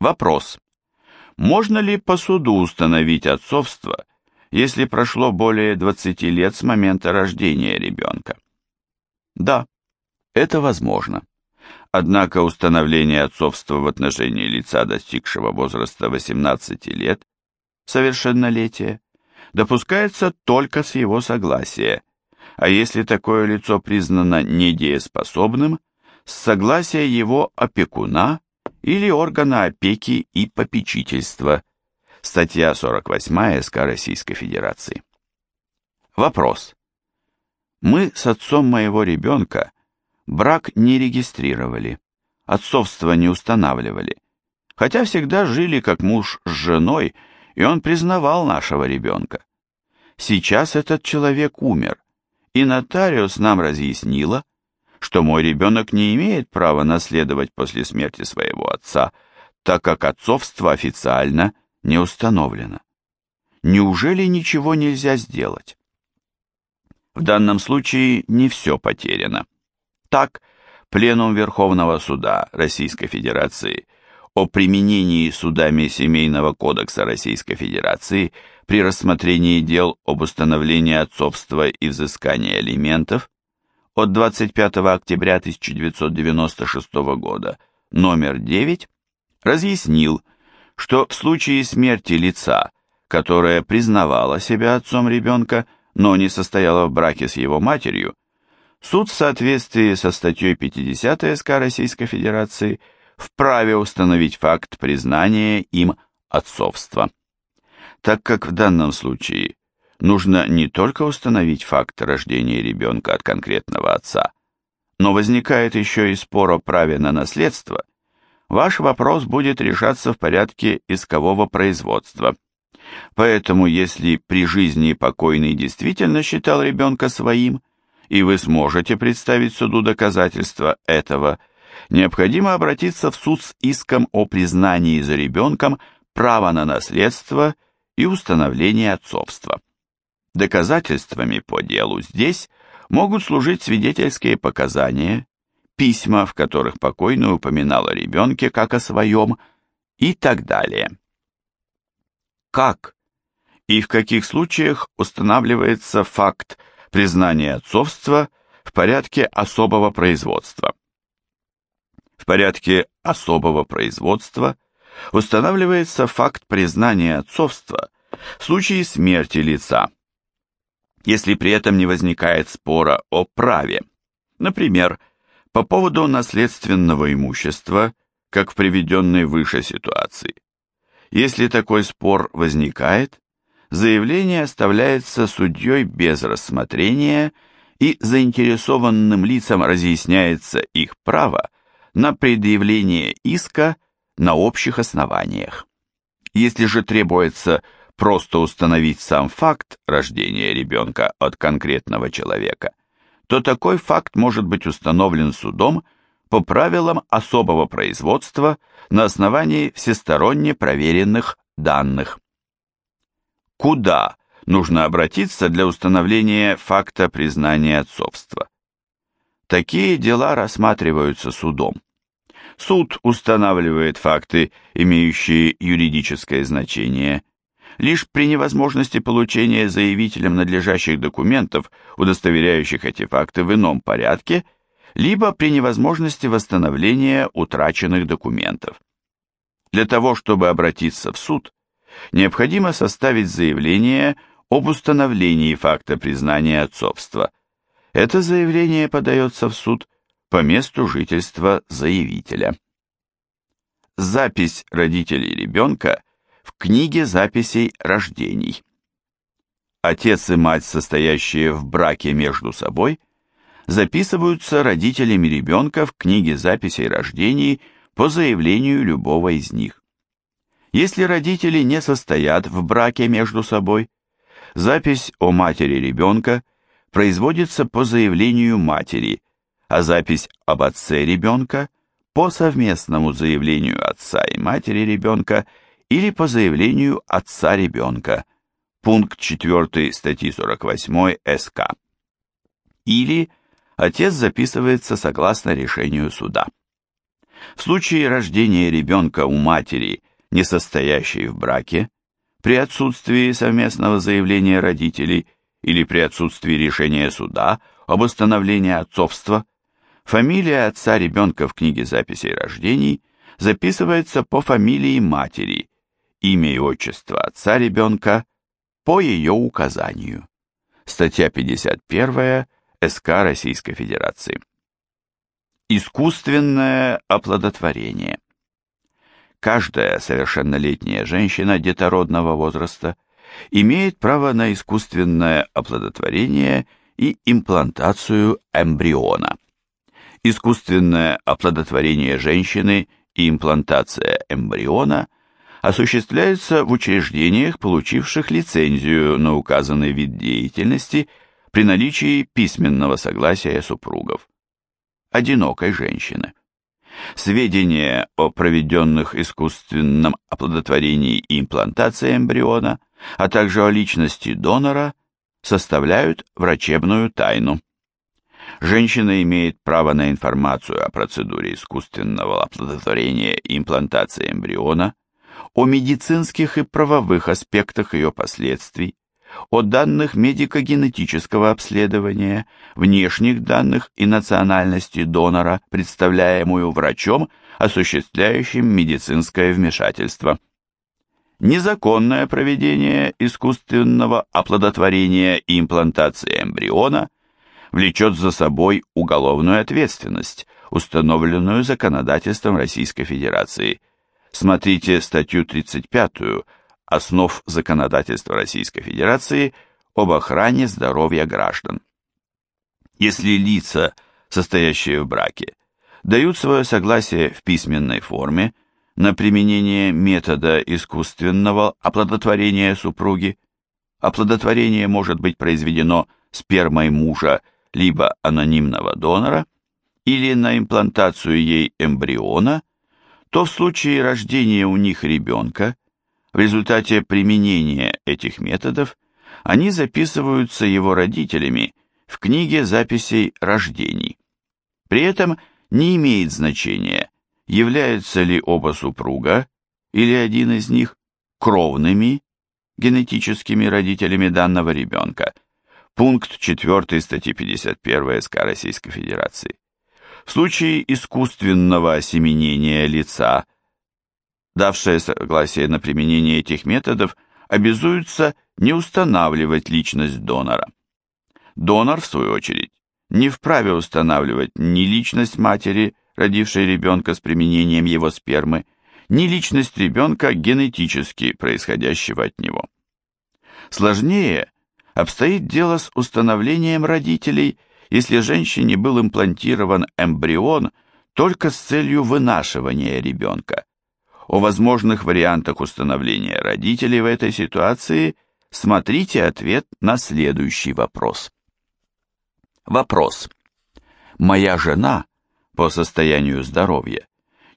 Вопрос. Можно ли по суду установить отцовство, если прошло более 20 лет с момента рождения ребенка? Да, это возможно. Однако установление отцовства в отношении лица, достигшего возраста 18 лет, совершеннолетия, допускается только с его согласия, а если такое лицо признано недееспособным, с согласия его опекуна или органа опеки и попечительства. Статья 48 СК Российской Федерации. Вопрос. Мы с отцом моего ребенка брак не регистрировали, отцовство не устанавливали, хотя всегда жили как муж с женой, и он признавал нашего ребенка. Сейчас этот человек умер, и нотариус нам разъяснила, что мой ребенок не имеет права наследовать после смерти своего отца, так как отцовство официально не установлено. Неужели ничего нельзя сделать? В данном случае не все потеряно. Так, Пленум Верховного Суда Российской Федерации о применении судами Семейного кодекса Российской Федерации при рассмотрении дел об установлении отцовства и взыскании алиментов от 25 октября 1996 года номер 9 разъяснил, что в случае смерти лица, которое признавало себя отцом ребенка, но не состояло в браке с его матерью, суд в соответствии со статьей 50 СК Российской Федерации вправе установить факт признания им отцовства. Так как в данном случае нужно не только установить факт рождения ребенка от конкретного отца, но возникает еще и спор о праве на наследство, ваш вопрос будет решаться в порядке искового производства. Поэтому, если при жизни покойный действительно считал ребенка своим, и вы сможете представить суду доказательства этого, необходимо обратиться в суд с иском о признании за ребенком права на наследство и установление отцовства. Доказательствами по делу здесь могут служить свидетельские показания, письма, в которых покойный упоминал о ребенке как о своем, и так далее. Как и в каких случаях устанавливается факт признания отцовства в порядке особого производства? В порядке особого производства устанавливается факт признания отцовства в случае смерти лица, если при этом не возникает спора о праве. Например, по поводу наследственного имущества, как в приведенной выше ситуации. Если такой спор возникает, заявление оставляется судьей без рассмотрения и заинтересованным лицам разъясняется их право на предъявление иска на общих основаниях. Если же требуется просто установить сам факт рождения ребенка от конкретного человека, то такой факт может быть установлен судом по правилам особого производства на основании всесторонне проверенных данных. Куда нужно обратиться для установления факта признания отцовства? Такие дела рассматриваются судом. Суд устанавливает факты, имеющие юридическое значение, лишь при невозможности получения заявителем надлежащих документов, удостоверяющих эти факты в ином порядке, либо при невозможности восстановления утраченных документов. Для того, чтобы обратиться в суд, необходимо составить заявление об установлении факта признания отцовства. Это заявление подается в суд по месту жительства заявителя. Запись родителей ребенка книге записей рождений. Отец и мать, состоящие в браке между собой, записываются родителями ребенка в книге записей рождений по заявлению любого из них. Если родители не состоят в браке между собой, запись о матери ребенка производится по заявлению матери, а запись об отце ребенка по совместному заявлению отца и матери ребенка или по заявлению отца ребенка, пункт 4 статьи 48 СК. Или отец записывается согласно решению суда. В случае рождения ребенка у матери, не состоящей в браке, при отсутствии совместного заявления родителей или при отсутствии решения суда об установлении отцовства, фамилия отца ребенка в книге записей рождений записывается по фамилии матери, имя и отчество отца ребенка по ее указанию. Статья 51 СК Российской Федерации. Искусственное оплодотворение. Каждая совершеннолетняя женщина детородного возраста имеет право на искусственное оплодотворение и имплантацию эмбриона. Искусственное оплодотворение женщины и имплантация эмбриона осуществляются в учреждениях, получивших лицензию на указанный вид деятельности при наличии письменного согласия супругов. Одинокой женщины. Сведения о проведенных искусственном оплодотворении и имплантации эмбриона, а также о личности донора, составляют врачебную тайну. Женщина имеет право на информацию о процедуре искусственного оплодотворения и имплантации эмбриона, о медицинских и правовых аспектах ее последствий, о данных медико-генетического обследования, внешних данных и национальности донора, представляемую врачом, осуществляющим медицинское вмешательство. Незаконное проведение искусственного оплодотворения и имплантации эмбриона влечет за собой уголовную ответственность, установленную законодательством Российской Федерации. Смотрите статью 35 основ законодательства Российской Федерации об охране здоровья граждан. Если лица, состоящие в браке, дают свое согласие в письменной форме на применение метода искусственного оплодотворения супруги, оплодотворение может быть произведено спермой мужа либо анонимного донора, или на имплантацию ей эмбриона, то в случае рождения у них ребенка в результате применения этих методов они записываются его родителями в книге записей рождений. При этом не имеет значения, являются ли оба супруга или один из них кровными генетическими родителями данного ребенка. Пункт 4 статьи 51 СК Российской Федерации. В случае искусственного осеменения лица давшее согласие на применение этих методов, обязуются не устанавливать личность донора. Донор, в свою очередь, не вправе устанавливать ни личность матери, родившей ребенка с применением его спермы, ни личность ребенка генетически происходящего от него. Сложнее обстоит дело с установлением родителей, если женщине был имплантирован эмбрион только с целью вынашивания ребенка. О возможных вариантах установления родителей в этой ситуации смотрите ответ на следующий вопрос. Вопрос. Моя жена по состоянию здоровья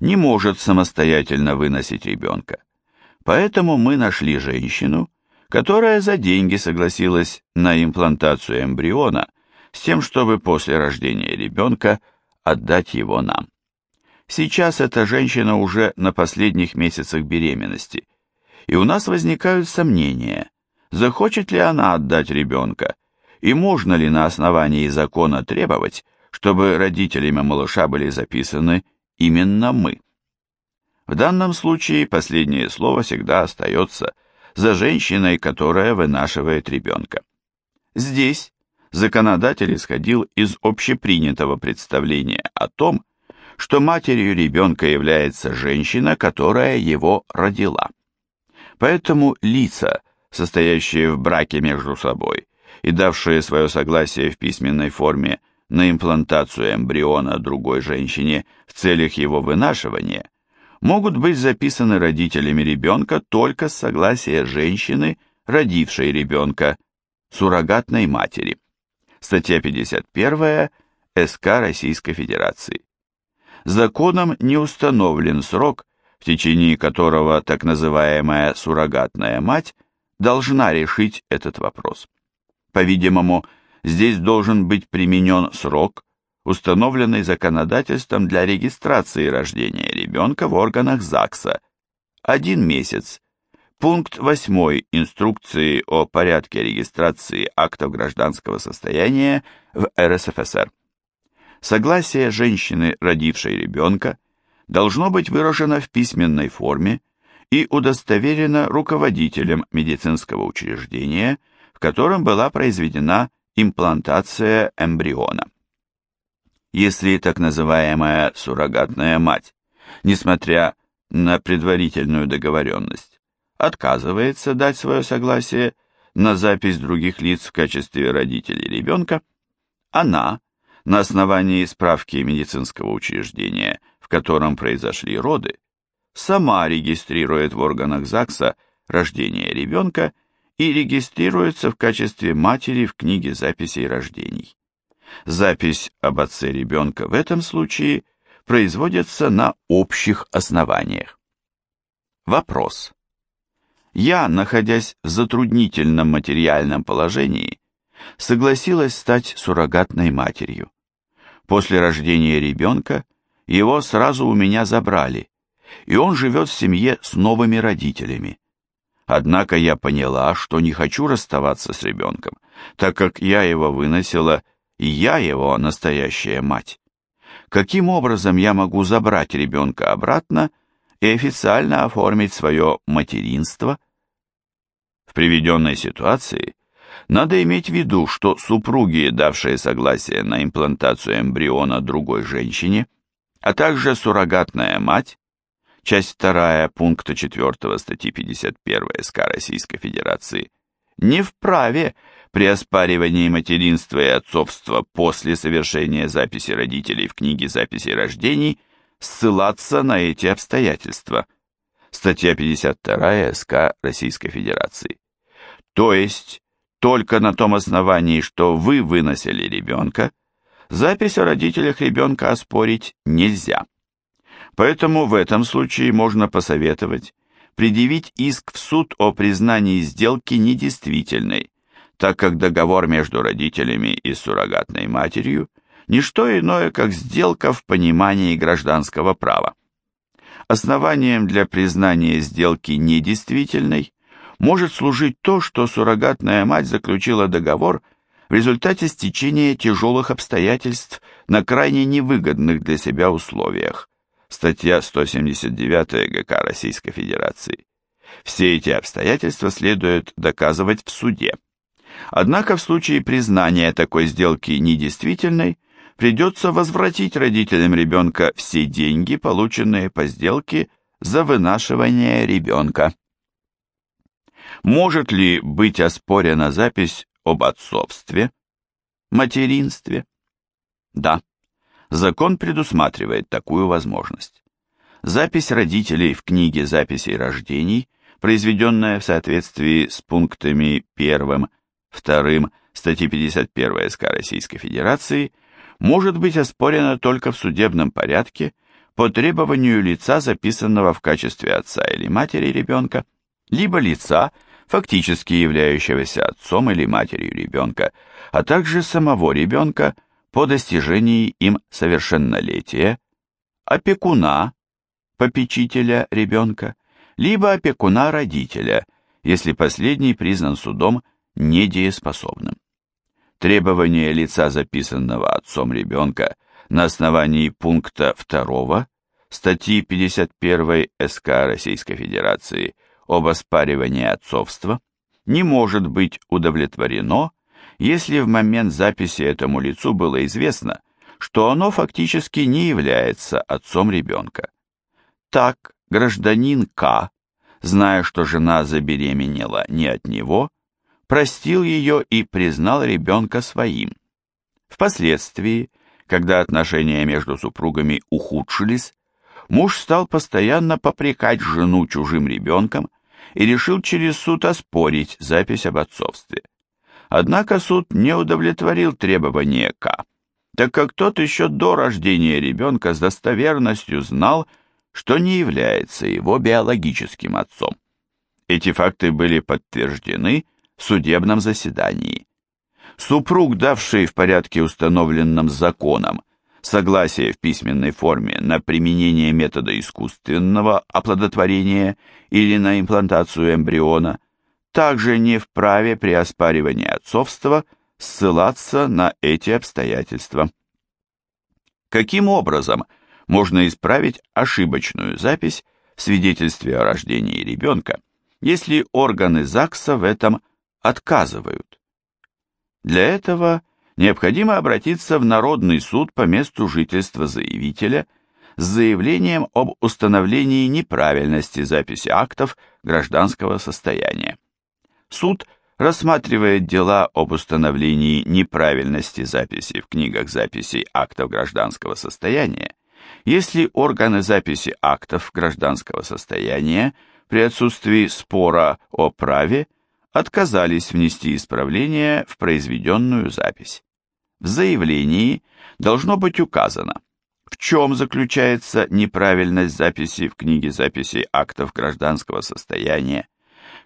не может самостоятельно выносить ребенка, поэтому мы нашли женщину, которая за деньги согласилась на имплантацию эмбриона с тем, чтобы после рождения ребенка отдать его нам. Сейчас эта женщина уже на последних месяцах беременности, и у нас возникают сомнения, захочет ли она отдать ребенка, и можно ли на основании закона требовать, чтобы родителями малыша были записаны именно мы. В данном случае последнее слово всегда остается за женщиной, которая вынашивает ребенка. Здесь законодатель исходил из общепринятого представления о том, что матерью ребенка является женщина, которая его родила. Поэтому лица, состоящие в браке между собой и давшие свое согласие в письменной форме на имплантацию эмбриона другой женщине в целях его вынашивания, могут быть записаны родителями ребенка только с согласия женщины, родившей ребенка, суррогатной матери. Статья 51 СК Российской Федерации законом не установлен срок, в течение которого так называемая суррогатная мать должна решить этот вопрос. По-видимому, здесь должен быть применен срок, установленный законодательством для регистрации рождения ребенка в органах ЗАГСа. Один месяц. Пункт 8 инструкции о порядке регистрации актов гражданского состояния в РСФСР. Согласие женщины, родившей ребенка, должно быть выражено в письменной форме и удостоверено руководителем медицинского учреждения, в котором была произведена имплантация эмбриона. Если так называемая суррогатная мать, несмотря на предварительную договоренность, отказывается дать свое согласие на запись других лиц в качестве родителей ребенка, она, на основании справки медицинского учреждения, в котором произошли роды, сама регистрирует в органах ЗАГСа рождение ребенка и регистрируется в качестве матери в книге записей рождений. Запись об отце ребенка в этом случае производится на общих основаниях. Вопрос. Я, находясь в затруднительном материальном положении, согласилась стать суррогатной матерью. После рождения ребенка его сразу у меня забрали, и он живет в семье с новыми родителями. Однако я поняла, что не хочу расставаться с ребенком, так как я его выносила, и я его настоящая мать. Каким образом я могу забрать ребенка обратно и официально оформить свое материнство? В приведенной ситуации надо иметь в виду, что супруги, давшие согласие на имплантацию эмбриона другой женщине, а также суррогатная мать, часть 2 пункта 4 статьи 51 СК Российской Федерации, не вправе при оспаривании материнства и отцовства после совершения записи родителей в книге записей рождений ссылаться на эти обстоятельства. Статья 52 СК Российской Федерации. То есть, только на том основании, что вы выносили ребенка, запись о родителях ребенка оспорить нельзя. Поэтому в этом случае можно посоветовать предъявить иск в суд о признании сделки недействительной, так как договор между родителями и суррогатной матерью – не что иное, как сделка в понимании гражданского права. Основанием для признания сделки недействительной может служить то, что суррогатная мать заключила договор в результате стечения тяжелых обстоятельств на крайне невыгодных для себя условиях, статья 179 ГК Российской Федерации. Все эти обстоятельства следует доказывать в суде. Однако в случае признания такой сделки недействительной, придется возвратить родителям ребенка все деньги, полученные по сделке за вынашивание ребенка. Может ли быть оспорена запись об отцовстве, материнстве? Да. Закон предусматривает такую возможность. Запись родителей в книге записей рождений, произведенная в соответствии с пунктами 1, 2 статьи 51 СК Российской Федерации, может быть оспорена только в судебном порядке по требованию лица, записанного в качестве отца или матери ребенка, либо лица, фактически являющегося отцом или матерью ребенка, а также самого ребенка, по достижении им совершеннолетия, опекуна, попечителя ребенка, либо опекуна родителя, если последний признан судом недееспособным. Требование лица, записанного отцом ребенка на основании пункта 2 статьи 51 СК Российской Федерации об оспаривании отцовства не может быть удовлетворено если в момент записи этому лицу было известно, что оно фактически не является отцом ребенка. Так, гражданин К, зная, что жена забеременела не от него, простил ее и признал ребенка своим. Впоследствии, когда отношения между супругами ухудшились, муж стал постоянно попрекать жену чужим ребенком и решил через суд оспорить запись об отцовстве. Однако суд не удовлетворил требования К, так как тот еще до рождения ребенка с достоверностью знал, что не является его биологическим отцом. Эти факты были подтверждены судебном заседании. Супруг, давший в порядке установленном законом согласие в письменной форме на применение метода искусственного оплодотворения или на имплантацию эмбриона, также не вправе при оспаривании отцовства ссылаться на эти обстоятельства. Каким образом можно исправить ошибочную запись в свидетельстве о рождении ребенка, если органы ЗАГСа в этом отказывают? Для этого необходимо обратиться в Народный суд по месту жительства заявителя с заявлением об установлении неправильности записи актов гражданского состояния. Суд рассматривает дела об установлении неправильности записи в книгах записей актов гражданского состояния, если органы записи актов гражданского состояния при отсутствии спора о праве отказались внести исправление в произведенную запись. В заявлении должно быть указано, в чем заключается неправильность записи в книге записей актов гражданского состояния,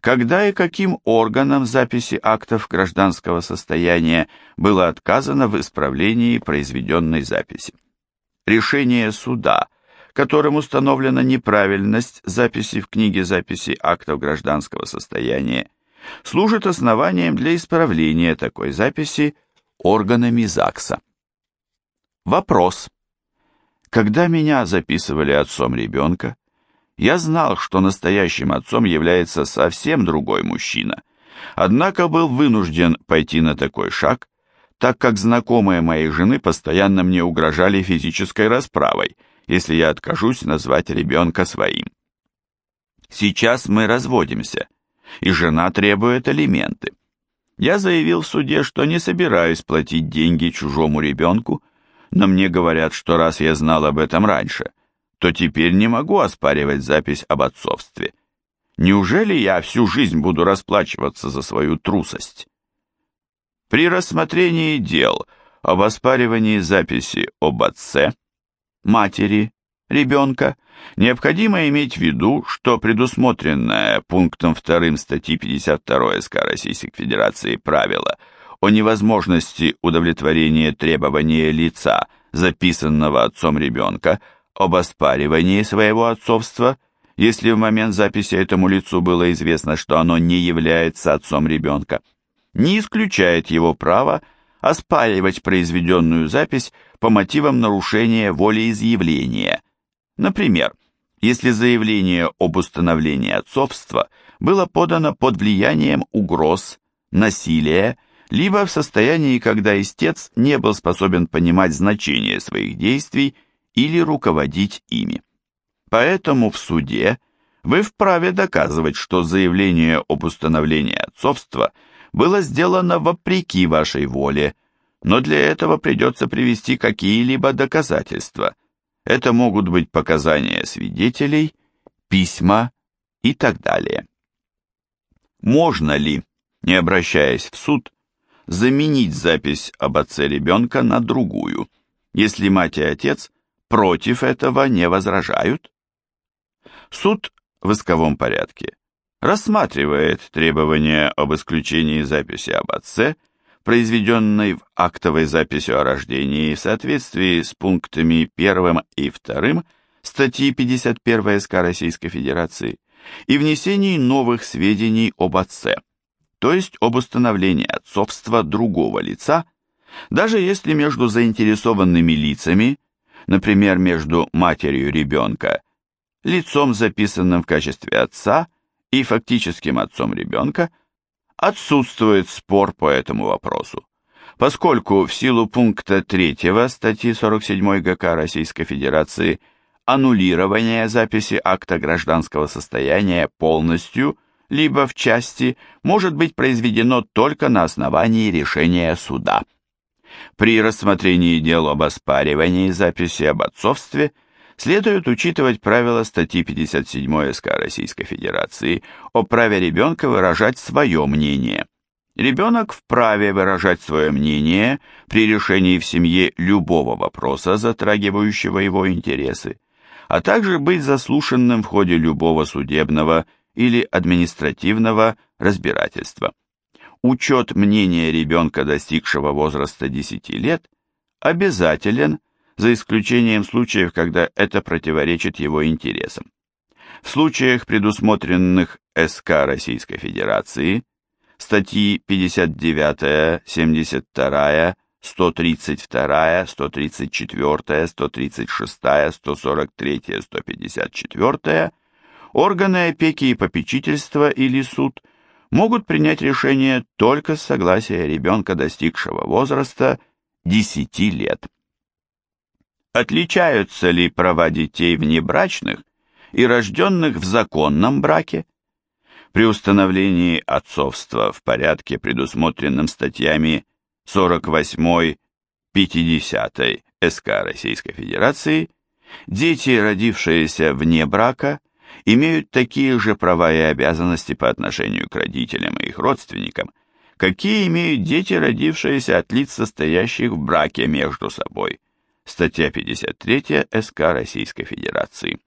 когда и каким органам записи актов гражданского состояния было отказано в исправлении произведенной записи. Решение суда, которым установлена неправильность записи в книге записей актов гражданского состояния, служит основанием для исправления такой записи органами ЗАГСа. Вопрос. Когда меня записывали отцом ребенка, я знал, что настоящим отцом является совсем другой мужчина, однако был вынужден пойти на такой шаг, так как знакомые моей жены постоянно мне угрожали физической расправой, если я откажусь назвать ребенка своим. Сейчас мы разводимся, и жена требует алименты. Я заявил в суде, что не собираюсь платить деньги чужому ребенку, но мне говорят, что раз я знал об этом раньше, то теперь не могу оспаривать запись об отцовстве. Неужели я всю жизнь буду расплачиваться за свою трусость? При рассмотрении дел об оспаривании записи об отце, матери, ребенка, необходимо иметь в виду, что предусмотренное пунктом 2 статьи 52 СК Российской Федерации правило о невозможности удовлетворения требования лица, записанного отцом ребенка, об оспаривании своего отцовства, если в момент записи этому лицу было известно, что оно не является отцом ребенка, не исключает его права оспаривать произведенную запись по мотивам нарушения волеизъявления – Например, если заявление об установлении отцовства было подано под влиянием угроз, насилия, либо в состоянии, когда истец не был способен понимать значение своих действий или руководить ими. Поэтому в суде вы вправе доказывать, что заявление об установлении отцовства было сделано вопреки вашей воле, но для этого придется привести какие-либо доказательства, это могут быть показания свидетелей, письма и так далее. Можно ли, не обращаясь в суд, заменить запись об отце ребенка на другую, если мать и отец против этого не возражают? Суд в исковом порядке рассматривает требования об исключении записи об отце – произведенной в актовой записи о рождении в соответствии с пунктами 1 и 2 статьи 51 СК Российской Федерации и внесении новых сведений об отце, то есть об установлении отцовства другого лица, даже если между заинтересованными лицами, например, между матерью ребенка, лицом, записанным в качестве отца, и фактическим отцом ребенка, отсутствует спор по этому вопросу, поскольку в силу пункта 3 статьи 47 ГК Российской Федерации аннулирование записи акта гражданского состояния полностью либо в части может быть произведено только на основании решения суда. При рассмотрении дел об оспаривании записи об отцовстве – следует учитывать правила статьи 57 СК Российской Федерации о праве ребенка выражать свое мнение. Ребенок вправе выражать свое мнение при решении в семье любого вопроса, затрагивающего его интересы, а также быть заслушанным в ходе любого судебного или административного разбирательства. Учет мнения ребенка, достигшего возраста 10 лет, обязателен за исключением случаев, когда это противоречит его интересам. В случаях, предусмотренных СК Российской Федерации, статьи 59, 72, 132, 134, 136, 143, 154, органы опеки и попечительства или суд могут принять решение только с согласия ребенка, достигшего возраста 10 лет. Отличаются ли права детей внебрачных и рожденных в законном браке? При установлении отцовства в порядке, предусмотренном статьями 48-50 СК Российской Федерации, дети, родившиеся вне брака, имеют такие же права и обязанности по отношению к родителям и их родственникам, какие имеют дети, родившиеся от лиц, состоящих в браке между собой. Статья 53 СК Российской Федерации.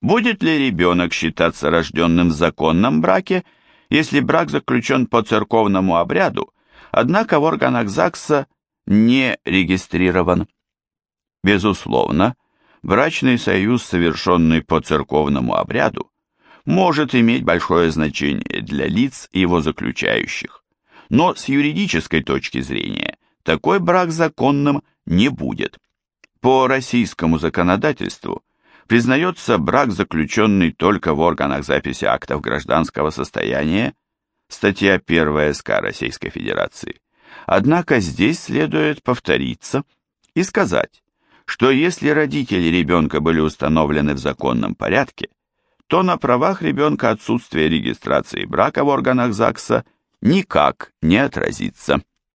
Будет ли ребенок считаться рожденным в законном браке, если брак заключен по церковному обряду, однако в органах ЗАГСа не регистрирован? Безусловно, брачный союз, совершенный по церковному обряду, может иметь большое значение для лиц, его заключающих. Но с юридической точки зрения такой брак законным не будет. По российскому законодательству признается брак, заключенный только в органах записи актов гражданского состояния, статья 1 СК Российской Федерации. Однако здесь следует повториться и сказать, что если родители ребенка были установлены в законном порядке, то на правах ребенка отсутствие регистрации брака в органах ЗАГСа никак не отразится.